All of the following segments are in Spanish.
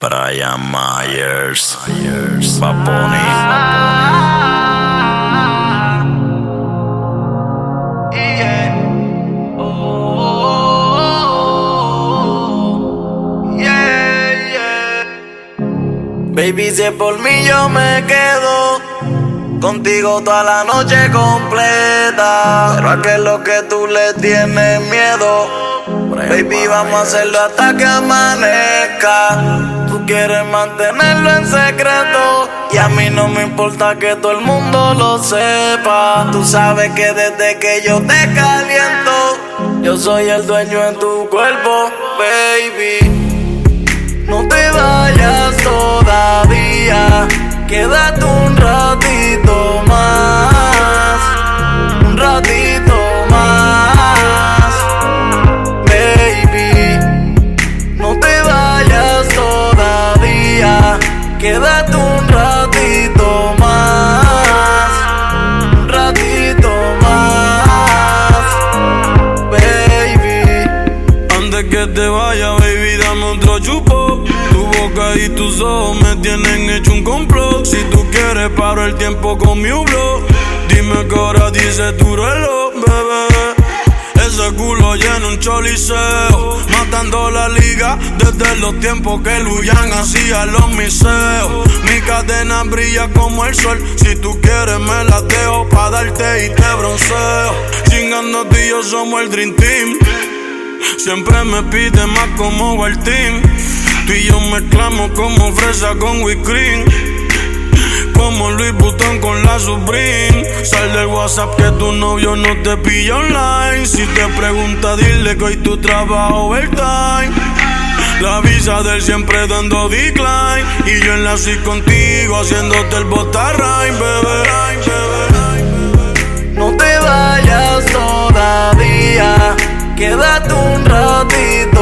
Brian Myers, Myers, Bad Bunny. Baby, si es por mí yo me quedo contigo toda la noche completa. Pero a que es lo que tú le tienes miedo. Baby, vamos a hacerlo hasta que amanezca. Quieres mantenerlo en secreto. Y a mí no me importa que todo el mundo lo sepa. Tú sabes que desde que yo te caliento, yo soy el dueño en tu cuerpo, baby. No te vayas todavía, quédate un ratito quédate un ratito más, un ratito más, baby. Antes que te vaya, baby, dame otro chupo. Tu boca y tus ojos me tienen hecho un complot. Si tú quieres, paro el tiempo con mi hublot. Dime qué hora dice tu reloj, bebé. Ese culo llena un choliseo. Matando la liga desde los tiempos que Luyan hacía los miseos. Mi cadena brilla como el sol. Si tú quieres, me la dejo pa' darte y te bronceo. Chingando tú y yo somos el Dream Team. Siempre me pide más como el team. Tú y yo mezclamos como fresa con whipped cream. Como Luis Butón con la Supreme. Sal del WhatsApp que tu novio no te pilla online. Si te pregunta, dile que hoy tu trabajo overtime. La visa del siempre dando decline. Y yo en la contigo haciéndote el botarrain, bebé. No te vayas todavía, quédate un ratito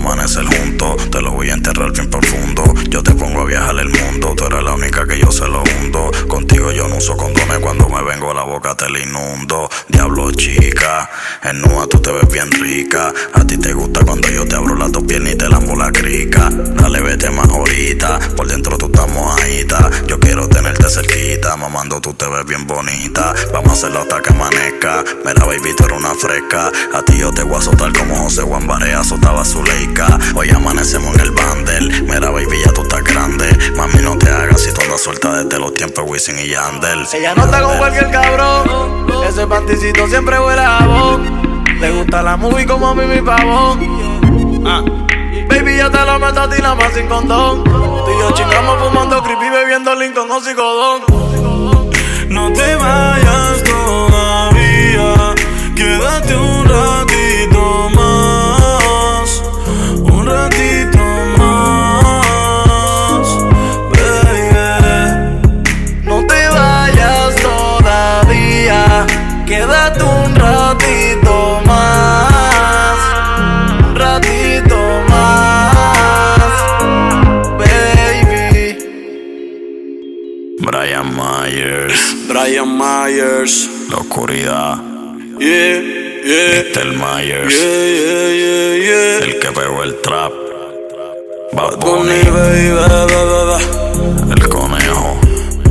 amanecer juntos. Te lo voy a enterrar bien profundo. Yo te pongo a viajar el mundo. Tú eres la única que yo se lo hundo. Contigo yo no uso condones. Cuando me vengo la boca te la inundo. Diablo chica, en nua tú te ves bien rica. A ti te gusta cuando yo te abro las dos piernas y te lambo la crica. Dale, vete más ahorita. Por dentro tú estás mojadita. Yo quiero tenerte cerquita. Mamando tú te ves bien bonita. Vamos a hacerlo hasta que amanezca. Mira, baby, tú eres una fresca. A ti yo te voy a azotar como Wisin y Yandel. Ella no está con cualquier cabrón, ese panticito siempre huele a jabón. Le gusta la movie como a mí mi pavón. Ah. Baby, yo te lo meto a ti nada más sin condón. Tú y yo chingamos fumando creepy bebiendo Lincoln o psicodón. No te vayas Brian Myers, Brian Myers, la oscuridad. yeah, yeah, Mr. Myers, yeah, el que pegó el trap. Bad Bunny, Bunny, baby, baby, baby. el conejo.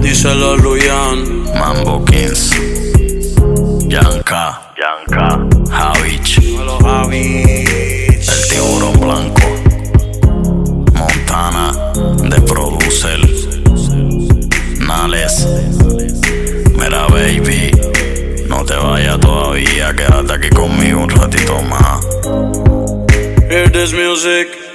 Díselo Luyan. Mambo Kings, conmigo un ratito más. Hear this music.